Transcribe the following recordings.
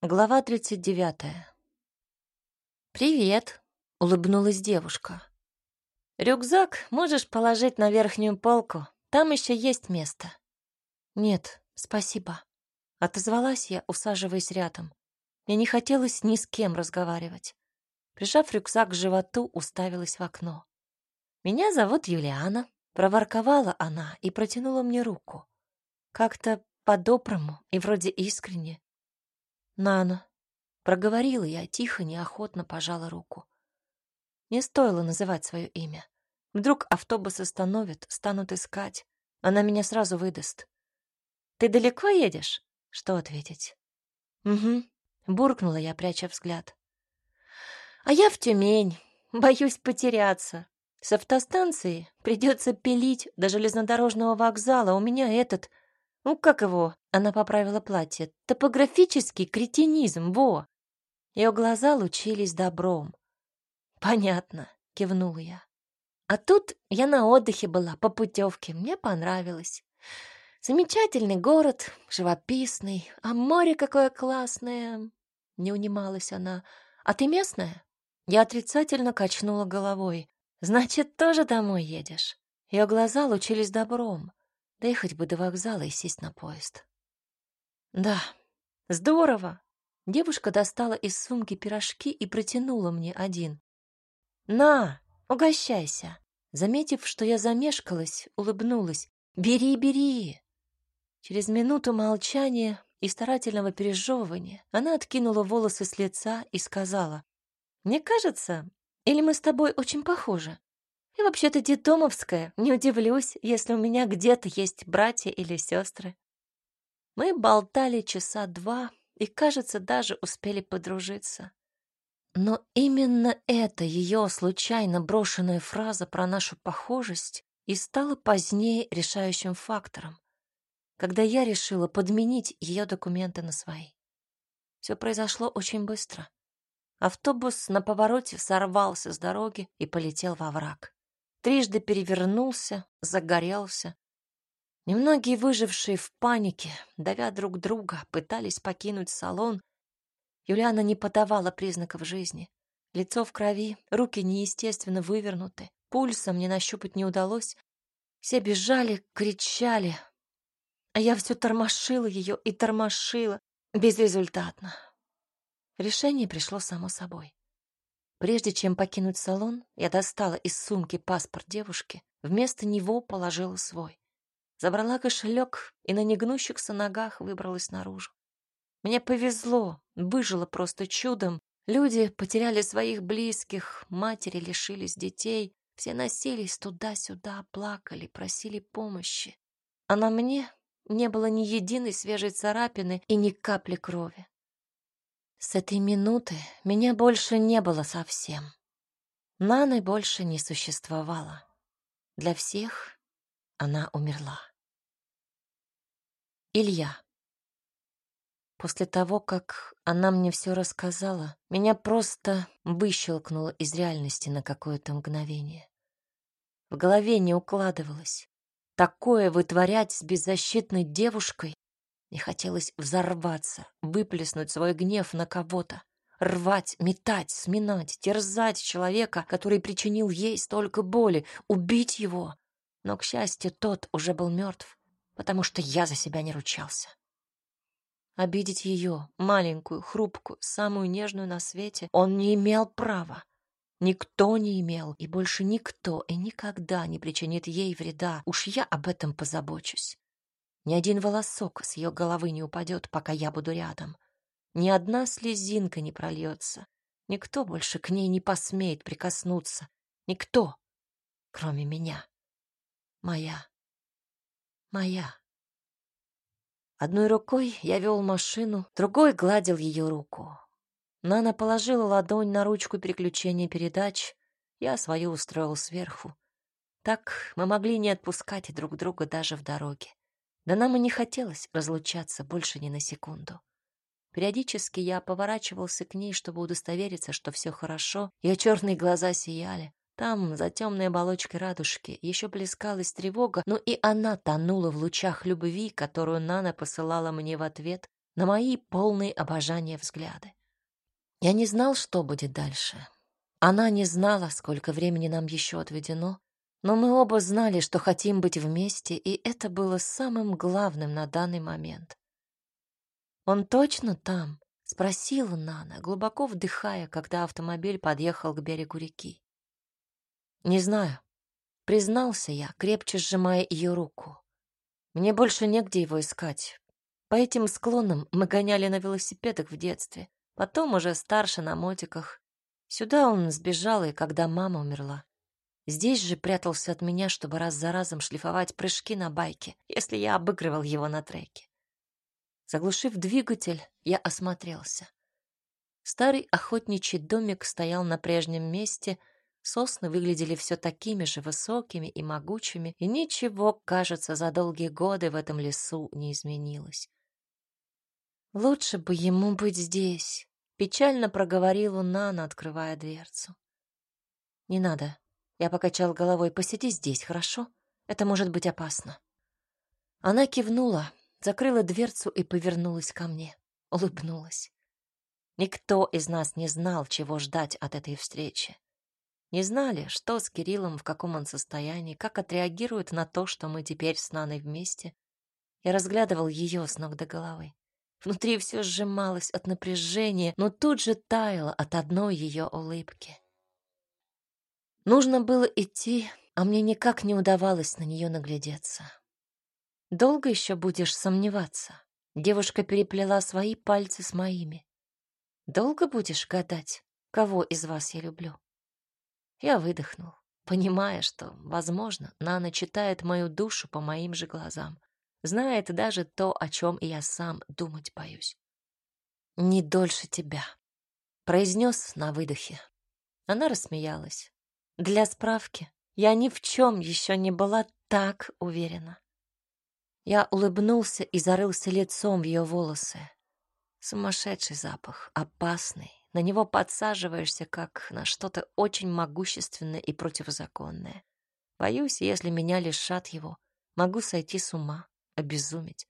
Глава 39. «Привет», — улыбнулась девушка. «Рюкзак можешь положить на верхнюю полку, там еще есть место». «Нет, спасибо», — отозвалась я, усаживаясь рядом. Мне не хотелось ни с кем разговаривать. Прижав рюкзак к животу, уставилась в окно. «Меня зовут Юлиана», — проворковала она и протянула мне руку. Как-то по-доброму и вроде искренне. «Нана», — проговорила я, тихо, неохотно пожала руку. Не стоило называть свое имя. Вдруг автобус остановит, станут искать. Она меня сразу выдаст. «Ты далеко едешь?» Что ответить? «Угу», — буркнула я, пряча взгляд. «А я в Тюмень. Боюсь потеряться. С автостанции придется пилить до железнодорожного вокзала. У меня этот ну, как его? Она поправила платье. Топографический кретинизм, во! Ее глаза лучились добром. Понятно, кивнула я. А тут я на отдыхе была, по путевке. Мне понравилось. Замечательный город, живописный. А море какое классное. Не унималась она. А ты местная? Я отрицательно качнула головой. Значит, тоже домой едешь? Ее глаза лучились добром. Доехать бы до вокзала и сесть на поезд. Да, здорово. Девушка достала из сумки пирожки и протянула мне один. На, угощайся. Заметив, что я замешкалась, улыбнулась. Бери, бери. Через минуту молчания и старательного пережевывания она откинула волосы с лица и сказала: "Мне кажется, или мы с тобой очень похожи?" И вообще-то детдомовская, не удивлюсь, если у меня где-то есть братья или сестры. Мы болтали часа два и, кажется, даже успели подружиться. Но именно эта ее случайно брошенная фраза про нашу похожесть и стала позднее решающим фактором, когда я решила подменить ее документы на свои. Все произошло очень быстро. Автобус на повороте сорвался с дороги и полетел во враг трижды перевернулся, загорелся. Немногие выжившие в панике, давя друг друга, пытались покинуть салон. Юлиана не подавала признаков жизни. Лицо в крови, руки неестественно вывернуты, пульсом не нащупать не удалось. Все бежали, кричали, а я все тормошила ее и тормошила, безрезультатно. Решение пришло само собой. Прежде чем покинуть салон, я достала из сумки паспорт девушки, вместо него положила свой. Забрала кошелек и на негнущихся ногах выбралась наружу. Мне повезло, выжила просто чудом. Люди потеряли своих близких, матери лишились детей, все носились туда-сюда, плакали, просили помощи. А на мне не было ни единой свежей царапины и ни капли крови. С этой минуты меня больше не было совсем. Наны больше не существовало. Для всех она умерла. Илья. После того, как она мне все рассказала, меня просто выщелкнуло из реальности на какое-то мгновение. В голове не укладывалось. Такое вытворять с беззащитной девушкой мне хотелось взорваться, выплеснуть свой гнев на кого-то, рвать, метать, сминать, терзать человека, который причинил ей столько боли, убить его. Но, к счастью, тот уже был мертв, потому что я за себя не ручался. Обидеть ее, маленькую, хрупкую, самую нежную на свете, он не имел права. Никто не имел, и больше никто и никогда не причинит ей вреда. Уж я об этом позабочусь. Ни один волосок с ее головы не упадет, пока я буду рядом. Ни одна слезинка не прольется. Никто больше к ней не посмеет прикоснуться. Никто, кроме меня. Моя. Моя. Одной рукой я вел машину, другой гладил ее руку. Нана положила ладонь на ручку переключения передач, я свою устроил сверху. Так мы могли не отпускать друг друга даже в дороге. Да нам и не хотелось разлучаться больше ни на секунду. Периодически я поворачивался к ней, чтобы удостовериться, что все хорошо. Ее черные глаза сияли. Там, за темной оболочкой радужки, еще плескалась тревога, но и она тонула в лучах любви, которую Нана посылала мне в ответ, на мои полные обожания взгляды. Я не знал, что будет дальше. Она не знала, сколько времени нам еще отведено, но мы оба знали, что хотим быть вместе, и это было самым главным на данный момент. «Он точно там?» — спросила Нана, глубоко вдыхая, когда автомобиль подъехал к берегу реки. «Не знаю», — признался я, крепче сжимая ее руку. «Мне больше негде его искать. По этим склонам мы гоняли на велосипедах в детстве, потом уже старше на мотиках. Сюда он сбежал, и когда мама умерла. Здесь же прятался от меня, чтобы раз за разом шлифовать прыжки на байке, если я обыгрывал его на треке. Заглушив двигатель, я осмотрелся. Старый охотничий домик стоял на прежнем месте, сосны выглядели все такими же высокими и могучими, и ничего, кажется, за долгие годы в этом лесу не изменилось. «Лучше бы ему быть здесь», — печально проговорила Нана, открывая дверцу. «Не надо», я покачал головой. «Посиди здесь, хорошо? Это может быть опасно». Она кивнула, закрыла дверцу и повернулась ко мне. Улыбнулась. Никто из нас не знал, чего ждать от этой встречи. Не знали, что с Кириллом, в каком он состоянии, как отреагирует на то, что мы теперь с Наной вместе. Я разглядывал ее с ног до головы. Внутри все сжималось от напряжения, но тут же таяло от одной ее улыбки. Нужно было идти, а мне никак не удавалось на нее наглядеться. «Долго еще будешь сомневаться?» Девушка переплела свои пальцы с моими. «Долго будешь гадать, кого из вас я люблю?» Я выдохнул, понимая, что, возможно, Нана читает мою душу по моим же глазам, знает даже то, о чем я сам думать боюсь. «Не дольше тебя», — произнес на выдохе. Она рассмеялась. Для справки, я ни в чем еще не была так уверена. Я улыбнулся и зарылся лицом в ее волосы. Сумасшедший запах, опасный. На него подсаживаешься, как на что-то очень могущественное и противозаконное. Боюсь, если меня лишат его, могу сойти с ума, обезуметь.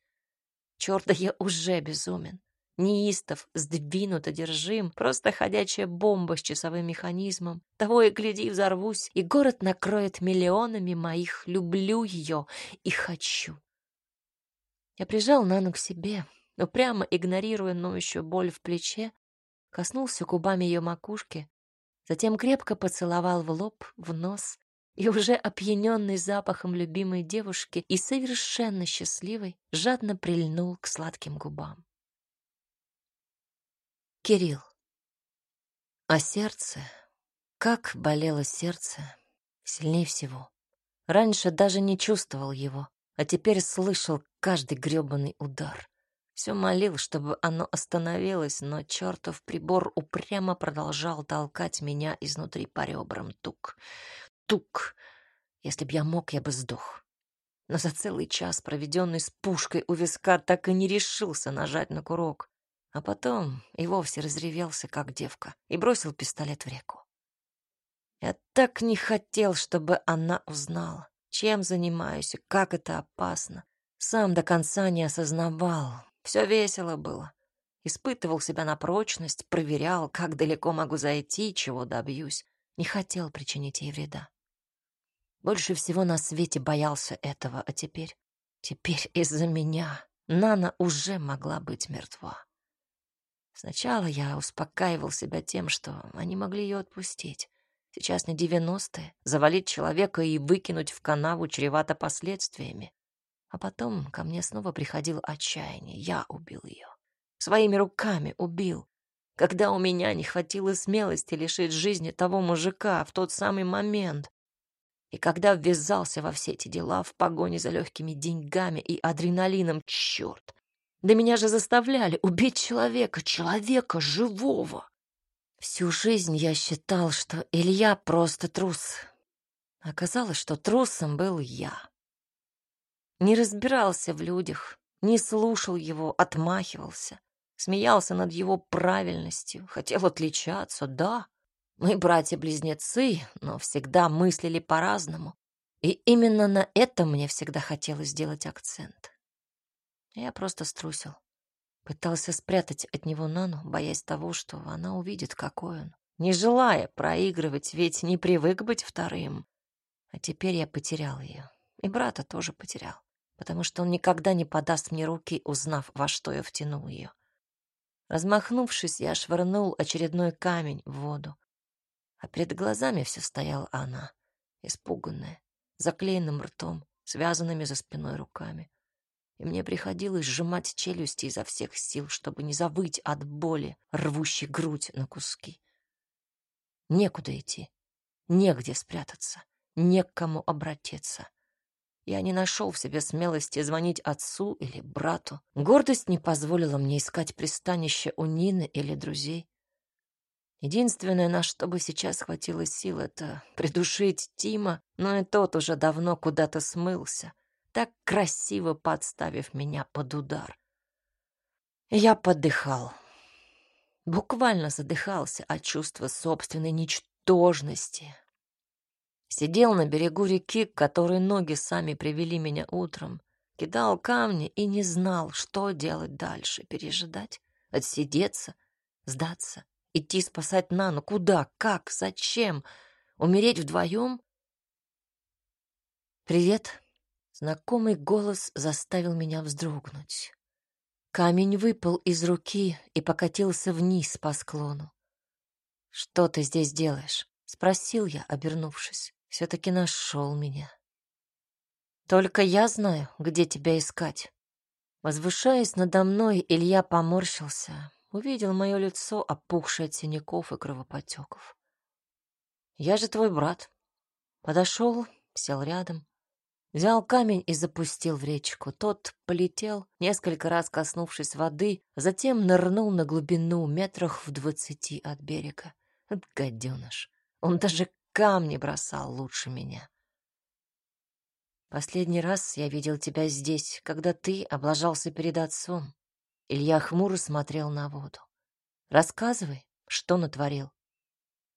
Черт, я уже безумен неистов, сдвинут, одержим, просто ходячая бомба с часовым механизмом. Того и гляди, взорвусь, и город накроет миллионами моих «люблю ее» и «хочу». Я прижал Нану к себе, но прямо игнорируя ноющую боль в плече, коснулся губами ее макушки, затем крепко поцеловал в лоб, в нос, и уже опьяненный запахом любимой девушки и совершенно счастливый, жадно прильнул к сладким губам. Кирилл. А сердце, как болело сердце, сильнее всего. Раньше даже не чувствовал его, а теперь слышал каждый грёбаный удар. Все молил, чтобы оно остановилось, но чертов прибор упрямо продолжал толкать меня изнутри по ребрам. Тук, тук. Если б я мог, я бы сдох. Но за целый час, проведенный с пушкой у виска, так и не решился нажать на курок а потом и вовсе разревелся, как девка, и бросил пистолет в реку. Я так не хотел, чтобы она узнала, чем занимаюсь и как это опасно. Сам до конца не осознавал. Все весело было. Испытывал себя на прочность, проверял, как далеко могу зайти, чего добьюсь. Не хотел причинить ей вреда. Больше всего на свете боялся этого, а теперь... Теперь из-за меня Нана уже могла быть мертва. Сначала я успокаивал себя тем, что они могли ее отпустить. Сейчас не девяностые. Завалить человека и выкинуть в канаву чревато последствиями. А потом ко мне снова приходило отчаяние. Я убил ее. Своими руками убил. Когда у меня не хватило смелости лишить жизни того мужика в тот самый момент. И когда ввязался во все эти дела в погоне за легкими деньгами и адреналином, черт, да меня же заставляли убить человека, человека живого. Всю жизнь я считал, что Илья просто трус. Оказалось, что трусом был я. Не разбирался в людях, не слушал его, отмахивался. Смеялся над его правильностью, хотел отличаться, да. Мы братья-близнецы, но всегда мыслили по-разному. И именно на этом мне всегда хотелось сделать акцент. Я просто струсил. Пытался спрятать от него Нану, боясь того, что она увидит, какой он. Не желая проигрывать, ведь не привык быть вторым. А теперь я потерял ее. И брата тоже потерял, потому что он никогда не подаст мне руки, узнав, во что я втянул ее. Размахнувшись, я швырнул очередной камень в воду. А перед глазами все стояла она, испуганная, заклеенным ртом, связанными за спиной руками. И мне приходилось сжимать челюсти изо всех сил, чтобы не завыть от боли, рвущей грудь на куски. Некуда идти, негде спрятаться, не к кому обратиться. Я не нашел в себе смелости звонить отцу или брату. Гордость не позволила мне искать пристанище у Нины или друзей. Единственное, на что бы сейчас хватило сил, это придушить Тима, но и тот уже давно куда-то смылся, так красиво подставив меня под удар. Я подыхал. Буквально задыхался от чувства собственной ничтожности, Сидел на берегу реки, к которой ноги сами привели меня утром, кидал камни и не знал, что делать дальше. Пережидать, отсидеться, сдаться, идти спасать Нану. Куда, как, зачем? Умереть вдвоем? «Привет!» Знакомый голос заставил меня вздрогнуть. Камень выпал из руки и покатился вниз по склону. «Что ты здесь делаешь?» — спросил я, обернувшись все-таки нашел меня. Только я знаю, где тебя искать. Возвышаясь надо мной, Илья поморщился, увидел мое лицо, опухшее от синяков и кровопотеков. Я же твой брат. Подошел, сел рядом, взял камень и запустил в речку. Тот полетел, несколько раз коснувшись воды, затем нырнул на глубину метрах в двадцати от берега. Гаденыш. Он даже камни бросал лучше меня. Последний раз я видел тебя здесь, когда ты облажался перед отцом. Илья хмуро смотрел на воду. Рассказывай, что натворил.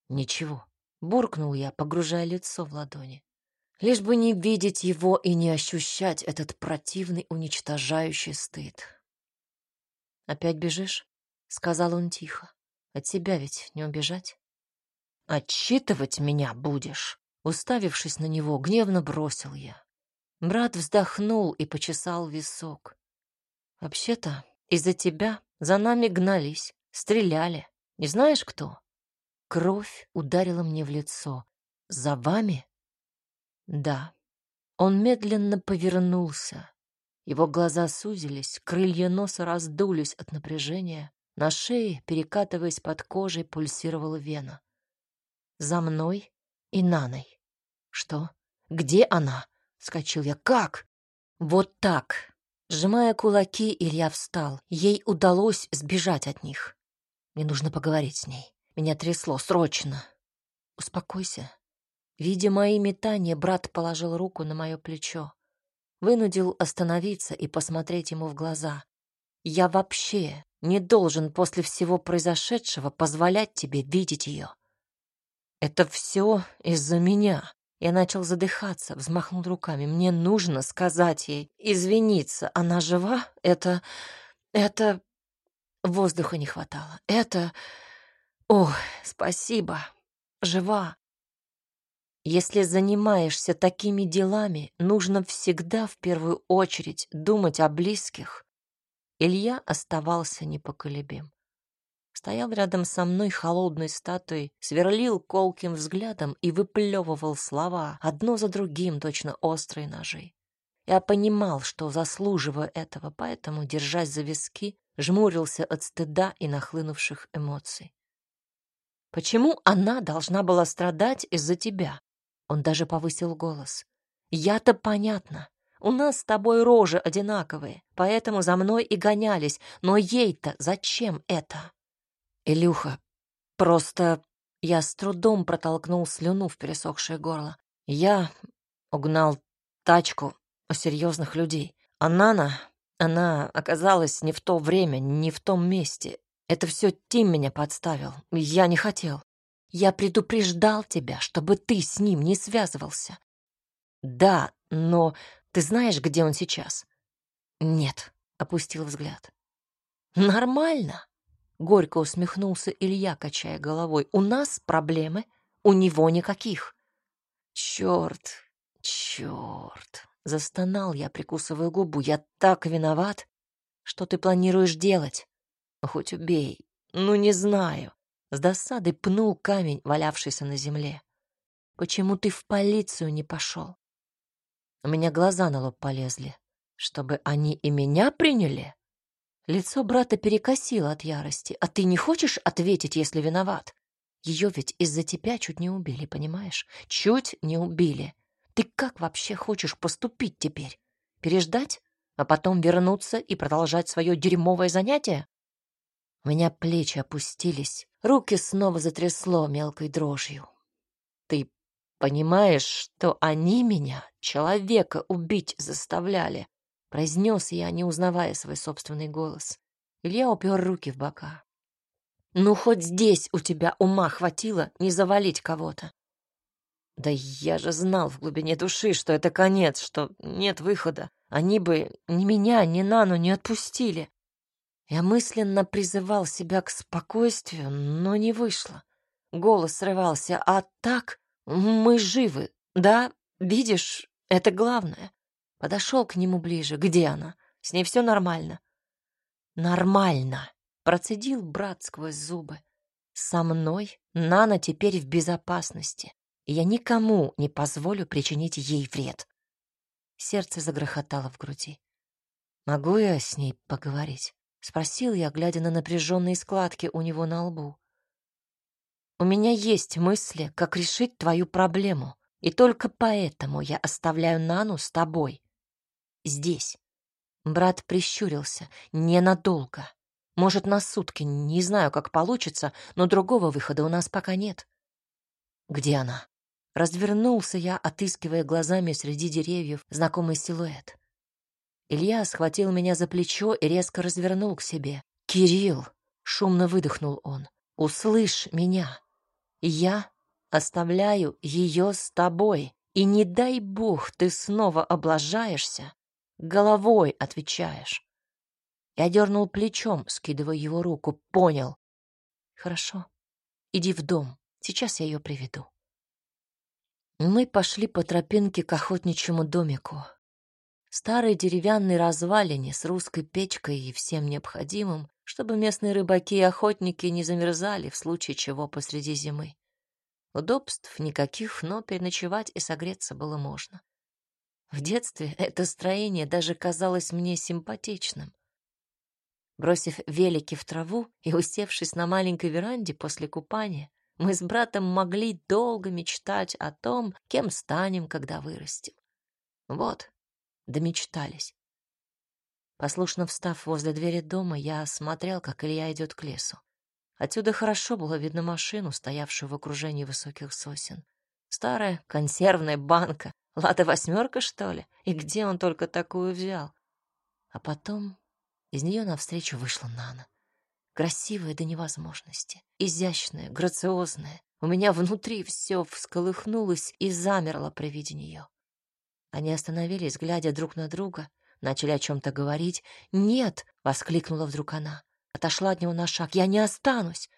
Ничего, буркнул я, погружая лицо в ладони. Лишь бы не видеть его и не ощущать этот противный уничтожающий стыд. Опять бежишь? сказал он тихо. От тебя ведь не убежать. «Отчитывать меня будешь?» Уставившись на него, гневно бросил я. Брат вздохнул и почесал висок. «Вообще-то, из-за тебя за нами гнались, стреляли. Не знаешь, кто?» Кровь ударила мне в лицо. «За вами?» «Да». Он медленно повернулся. Его глаза сузились, крылья носа раздулись от напряжения. На шее, перекатываясь под кожей, пульсировала вена за мной и Наной. Что? Где она? Скочил я. Как? Вот так. Сжимая кулаки, Илья встал. Ей удалось сбежать от них. Мне нужно поговорить с ней. Меня трясло срочно. Успокойся. Видя мои метания, брат положил руку на мое плечо. Вынудил остановиться и посмотреть ему в глаза. Я вообще не должен после всего произошедшего позволять тебе видеть ее. Это все из-за меня. Я начал задыхаться, взмахнул руками. Мне нужно сказать ей, извиниться. Она жива? Это... это... Воздуха не хватало. Это... Ох, спасибо. Жива. Если занимаешься такими делами, нужно всегда в первую очередь думать о близких. Илья оставался непоколебим стоял рядом со мной холодной статуей, сверлил колким взглядом и выплевывал слова, одно за другим, точно острые ножи. Я понимал, что заслуживаю этого, поэтому, держась за виски, жмурился от стыда и нахлынувших эмоций. «Почему она должна была страдать из-за тебя?» Он даже повысил голос. «Я-то понятно. У нас с тобой рожи одинаковые, поэтому за мной и гонялись. Но ей-то зачем это?» «Илюха, просто...» Я с трудом протолкнул слюну в пересохшее горло. Я угнал тачку у серьезных людей. А Нана, она оказалась не в то время, не в том месте. Это все Тим меня подставил. Я не хотел. Я предупреждал тебя, чтобы ты с ним не связывался. Да, но ты знаешь, где он сейчас? Нет, опустил взгляд. Нормально. Горько усмехнулся Илья, качая головой. У нас проблемы, у него никаких. Черт, черт. Застонал я, прикусывая губу. Я так виноват. Что ты планируешь делать? Хоть убей. Ну, не знаю. С досадой пнул камень, валявшийся на земле. Почему ты в полицию не пошел? У меня глаза на лоб полезли. Чтобы они и меня приняли? Лицо брата перекосило от ярости. А ты не хочешь ответить, если виноват? Ее ведь из-за тебя чуть не убили, понимаешь? Чуть не убили. Ты как вообще хочешь поступить теперь? Переждать, а потом вернуться и продолжать свое дерьмовое занятие? У меня плечи опустились, руки снова затрясло мелкой дрожью. Ты понимаешь, что они меня, человека, убить заставляли? Произнес я, не узнавая свой собственный голос. Илья упер руки в бока. «Ну, хоть здесь у тебя ума хватило не завалить кого-то». «Да я же знал в глубине души, что это конец, что нет выхода. Они бы ни меня, ни Нану не отпустили». Я мысленно призывал себя к спокойствию, но не вышло. Голос срывался, а так мы живы, да? Видишь, это главное. Подошел к нему ближе. Где она? С ней все нормально. Нормально, процедил брат сквозь зубы. Со мной Нана теперь в безопасности, и я никому не позволю причинить ей вред. Сердце загрохотало в груди. Могу я с ней поговорить? Спросил я, глядя на напряженные складки у него на лбу. У меня есть мысли, как решить твою проблему, и только поэтому я оставляю Нану с тобой здесь. Брат прищурился. Ненадолго. Может, на сутки. Не знаю, как получится, но другого выхода у нас пока нет. Где она? Развернулся я, отыскивая глазами среди деревьев знакомый силуэт. Илья схватил меня за плечо и резко развернул к себе. «Кирилл!» — шумно выдохнул он. «Услышь меня! Я оставляю ее с тобой, и не дай бог ты снова облажаешься, Головой отвечаешь. Я дернул плечом, скидывая его руку. Понял. Хорошо. Иди в дом. Сейчас я ее приведу. Мы пошли по тропинке к охотничьему домику. Старой деревянной развалине с русской печкой и всем необходимым, чтобы местные рыбаки и охотники не замерзали в случае чего посреди зимы. Удобств никаких, но переночевать и согреться было можно. В детстве это строение даже казалось мне симпатичным. Бросив велики в траву и усевшись на маленькой веранде после купания, мы с братом могли долго мечтать о том, кем станем, когда вырастем. Вот, домечтались. Послушно встав возле двери дома, я смотрел, как Илья идет к лесу. Отсюда хорошо было видно машину, стоявшую в окружении высоких сосен. Старая консервная банка Лада восьмерка, что ли? И где он только такую взял? А потом из нее навстречу вышла Нана. Красивая до невозможности, изящная, грациозная. У меня внутри все всколыхнулось и замерло при виде нее. Они остановились, глядя друг на друга, начали о чем-то говорить. «Нет!» — воскликнула вдруг она. Отошла от него на шаг. «Я не останусь!»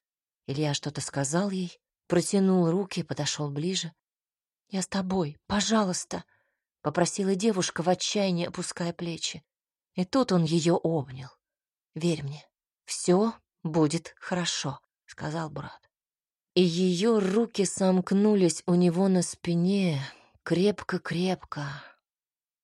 Илья что-то сказал ей, протянул руки и подошел ближе. «Я с тобой, пожалуйста», — попросила девушка в отчаянии, опуская плечи. И тут он ее обнял. «Верь мне, все будет хорошо», — сказал брат. И ее руки сомкнулись у него на спине крепко-крепко.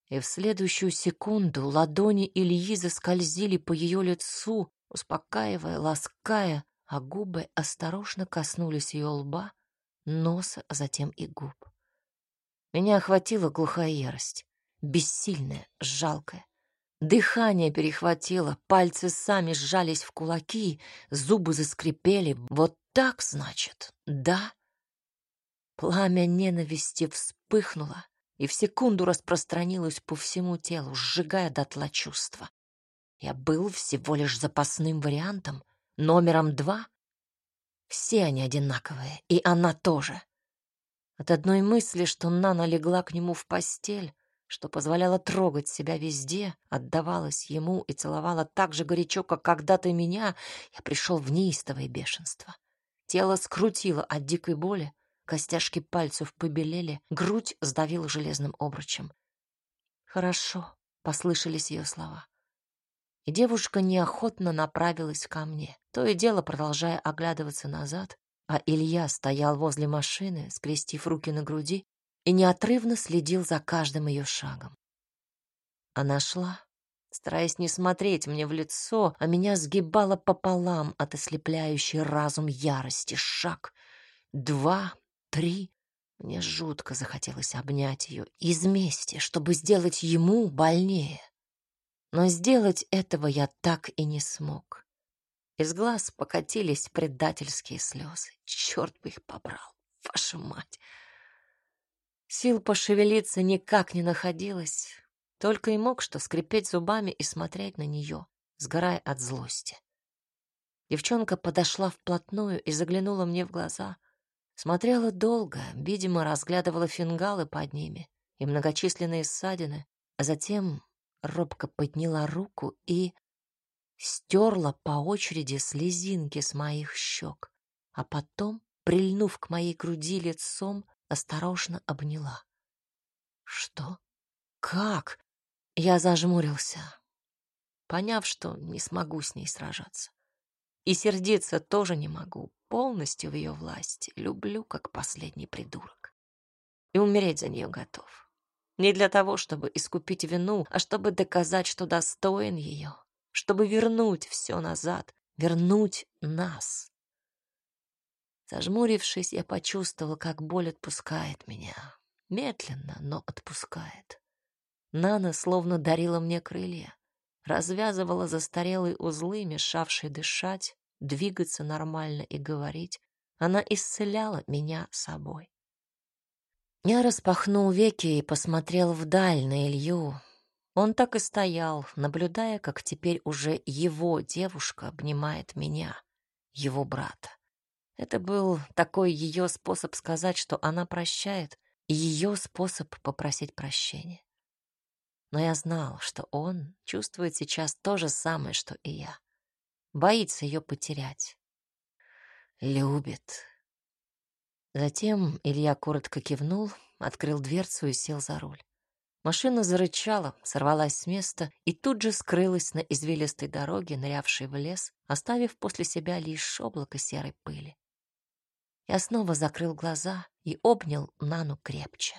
И в следующую секунду ладони Ильи заскользили по ее лицу, успокаивая, лаская, а губы осторожно коснулись ее лба, носа, а затем и губ. Меня охватила глухая ярость, бессильная, жалкая. Дыхание перехватило, пальцы сами сжались в кулаки, зубы заскрипели. Вот так, значит, да? Пламя ненависти вспыхнуло и в секунду распространилось по всему телу, сжигая дотла чувства. Я был всего лишь запасным вариантом, номером два. Все они одинаковые, и она тоже. От одной мысли, что Нана легла к нему в постель, что позволяла трогать себя везде, отдавалась ему и целовала так же горячо, как когда-то меня, я пришел в неистовое бешенство. Тело скрутило от дикой боли, костяшки пальцев побелели, грудь сдавила железным обручем. «Хорошо», — послышались ее слова. И девушка неохотно направилась ко мне, то и дело продолжая оглядываться назад, а Илья стоял возле машины, скрестив руки на груди и неотрывно следил за каждым ее шагом. Она шла, стараясь не смотреть мне в лицо, а меня сгибала пополам от ослепляющей разум ярости. Шаг, два, три. Мне жутко захотелось обнять ее из мести, чтобы сделать ему больнее. Но сделать этого я так и не смог. Из глаз покатились предательские слезы. Черт бы их побрал, ваша мать! Сил пошевелиться никак не находилось, только и мог что скрипеть зубами и смотреть на нее, сгорая от злости. Девчонка подошла вплотную и заглянула мне в глаза. Смотрела долго, видимо, разглядывала фингалы под ними и многочисленные ссадины, а затем робко подняла руку и стерла по очереди слезинки с моих щек, а потом, прильнув к моей груди лицом, осторожно обняла. Что? Как? Я зажмурился, поняв, что не смогу с ней сражаться. И сердиться тоже не могу, полностью в ее власти. Люблю, как последний придурок. И умереть за нее готов. Не для того, чтобы искупить вину, а чтобы доказать, что достоин ее, чтобы вернуть все назад, вернуть нас. Зажмурившись, я почувствовал, как боль отпускает меня. Медленно, но отпускает. Нана словно дарила мне крылья, развязывала застарелые узлы, мешавшие дышать, двигаться нормально и говорить. Она исцеляла меня собой. Я распахнул веки и посмотрел вдаль на Илью. Он так и стоял, наблюдая, как теперь уже его девушка обнимает меня, его брата. Это был такой ее способ сказать, что она прощает, и ее способ попросить прощения. Но я знал, что он чувствует сейчас то же самое, что и я. Боится ее потерять. Любит. Затем Илья коротко кивнул, открыл дверцу и сел за руль. Машина зарычала, сорвалась с места и тут же скрылась на извилистой дороге, нырявшей в лес, оставив после себя лишь облако серой пыли. Я снова закрыл глаза и обнял Нану крепче.